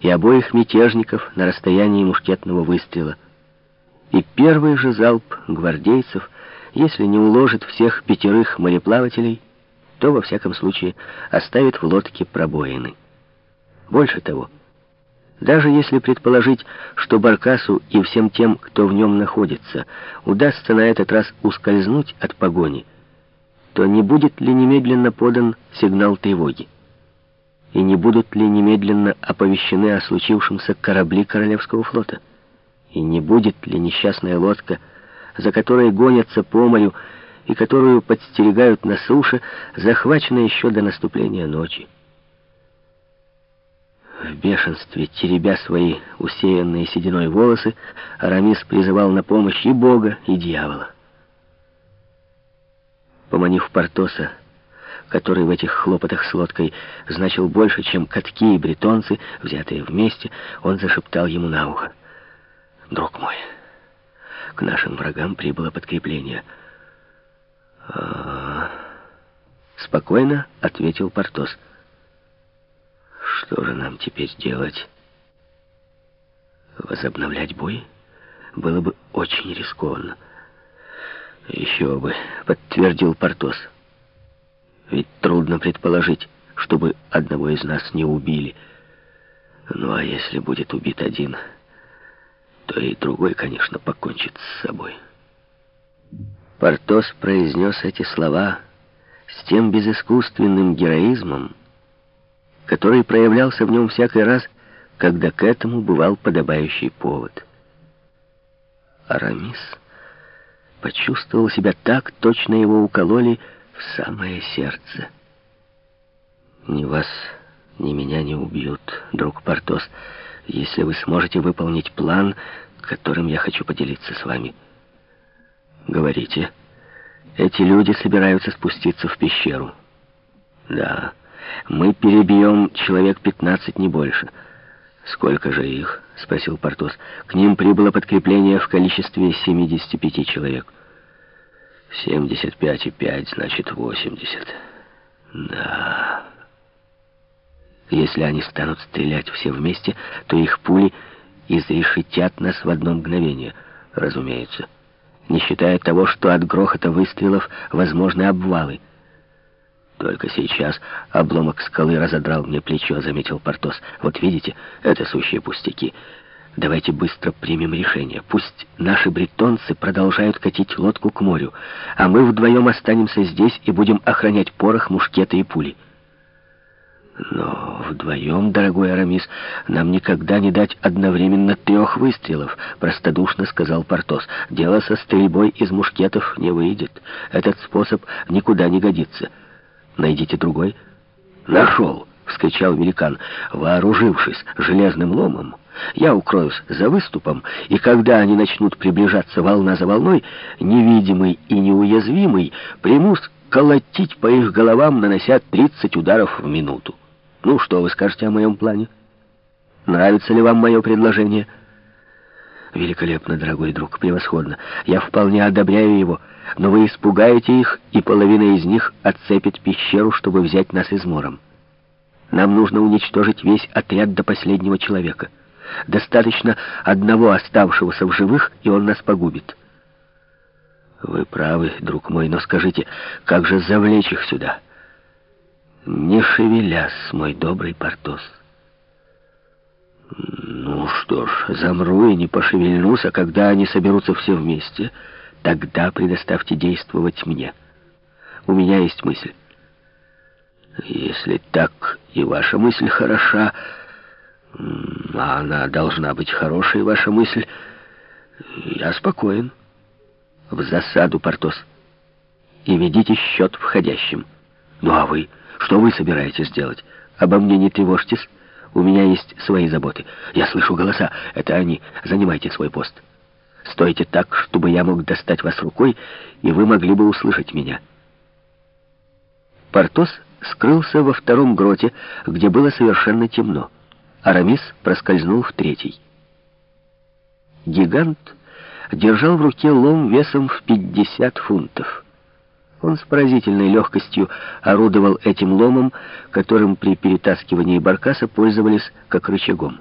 и обоих мятежников на расстоянии мушкетного выстрела. И первый же залп гвардейцев, если не уложит всех пятерых мореплавателей, то, во всяком случае, оставит в лодке пробоины. Больше того, даже если предположить, что Баркасу и всем тем, кто в нем находится, удастся на этот раз ускользнуть от погони, то не будет ли немедленно подан сигнал тревоги? И не будут ли немедленно оповещены о случившемся корабли Королевского флота? И не будет ли несчастная лодка, за которой гонятся по морю и которую подстерегают на суше, захвачена еще до наступления ночи? В бешенстве, теребя свои усеянные сединой волосы, Арамис призывал на помощь и Бога, и дьявола. Поманив Портоса, который в этих хлопотах с лодкой значил больше, чем катки и бретонцы, взятые вместе, он зашептал ему на ухо. «Друг мой, к нашим врагам прибыло подкрепление». А Спокойно ответил Портос. «Что же нам теперь делать?» Возобновлять бой было бы очень рискованно. «Еще бы», — подтвердил Портос. Ведь трудно предположить, чтобы одного из нас не убили. Ну а если будет убит один, то и другой, конечно, покончит с собой. Портос произнес эти слова с тем безыскусственным героизмом, который проявлялся в нем всякий раз, когда к этому бывал подобающий повод. Арамис почувствовал себя так, точно его укололи, в самое сердце. Ни вас, ни меня не убьют, друг Портос, если вы сможете выполнить план, которым я хочу поделиться с вами. Говорите, эти люди собираются спуститься в пещеру. Да, мы перебьем человек 15, не больше. Сколько же их? Спросил Портос. К ним прибыло подкрепление в количестве 75 человек. 75 и 5, значит 80. Да. Если они станут стрелять все вместе, то их пули изрешетят нас в одно мгновение, разумеется. Не считая того, что от грохота выстрелов возможны обвалы. Только сейчас обломок скалы разодрал мне плечо, заметил Портос. Вот видите, это сущие пустяки. Давайте быстро примем решение. Пусть наши бретонцы продолжают катить лодку к морю, а мы вдвоем останемся здесь и будем охранять порох, мушкеты и пули. Но вдвоем, дорогой Арамис, нам никогда не дать одновременно трех выстрелов, простодушно сказал Портос. Дело со стрельбой из мушкетов не выйдет. Этот способ никуда не годится. Найдите другой. Нашел, вскричал великан, вооружившись железным ломом. Я укроюсь за выступом, и когда они начнут приближаться волна за волной, невидимый и неуязвимый, примусь колотить по их головам, нанося 30 ударов в минуту. Ну, что вы скажете о моем плане? Нравится ли вам мое предложение? Великолепно, дорогой друг, превосходно. Я вполне одобряю его, но вы испугаете их, и половина из них отцепит пещеру, чтобы взять нас измором. Нам нужно уничтожить весь отряд до последнего человека. Достаточно одного оставшегося в живых, и он нас погубит. Вы правы, друг мой, но скажите, как же завлечь их сюда? Не шевелясь, мой добрый Портос. Ну что ж, замру и не пошевельнусь, а когда они соберутся все вместе, тогда предоставьте действовать мне. У меня есть мысль. Если так и ваша мысль хороша, а она должна быть хорошей, ваша мысль. Я спокоен. В засаду, Портос. И ведите счет входящим. Ну а вы? Что вы собираетесь делать? Обо мне не тревожьтесь. У меня есть свои заботы. Я слышу голоса. Это они. Занимайте свой пост. Стойте так, чтобы я мог достать вас рукой, и вы могли бы услышать меня. Портос скрылся во втором гроте, где было совершенно темно. Арамис проскользнул в третий. Гигант держал в руке лом весом в 50 фунтов. Он с поразительной легкостью орудовал этим ломом, которым при перетаскивании баркаса пользовались как рычагом.